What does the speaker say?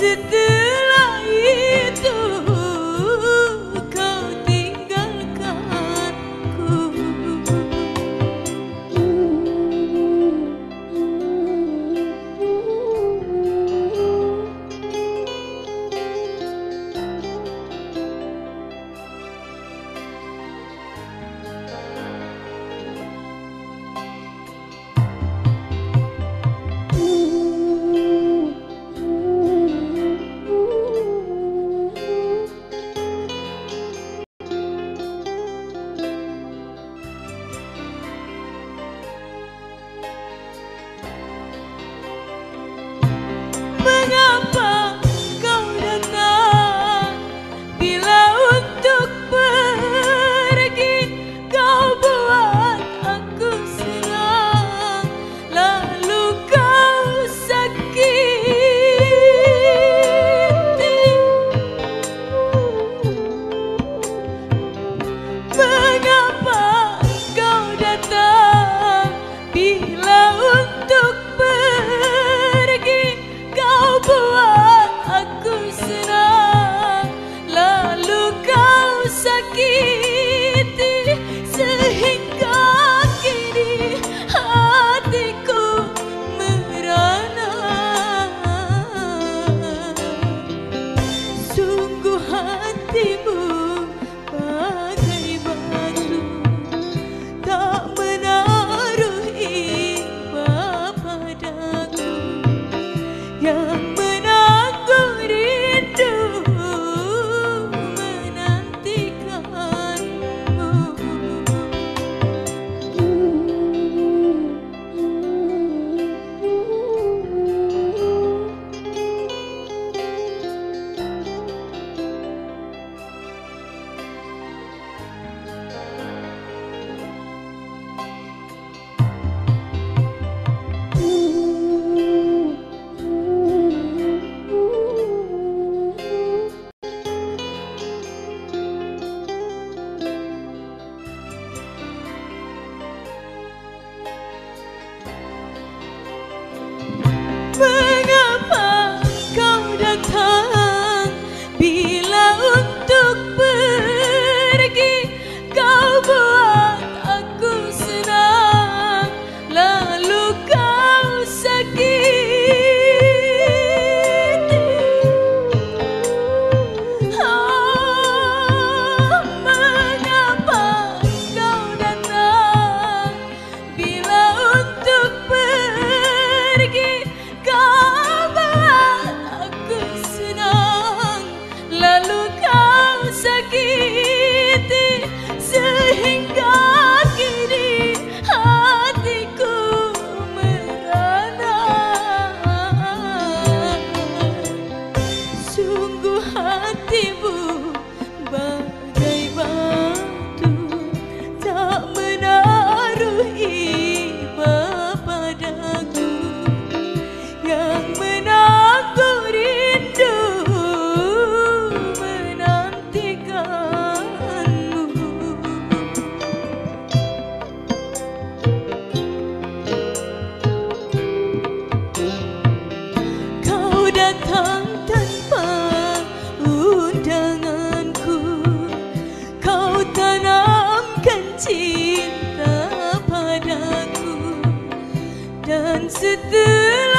cinta padaku dan setelah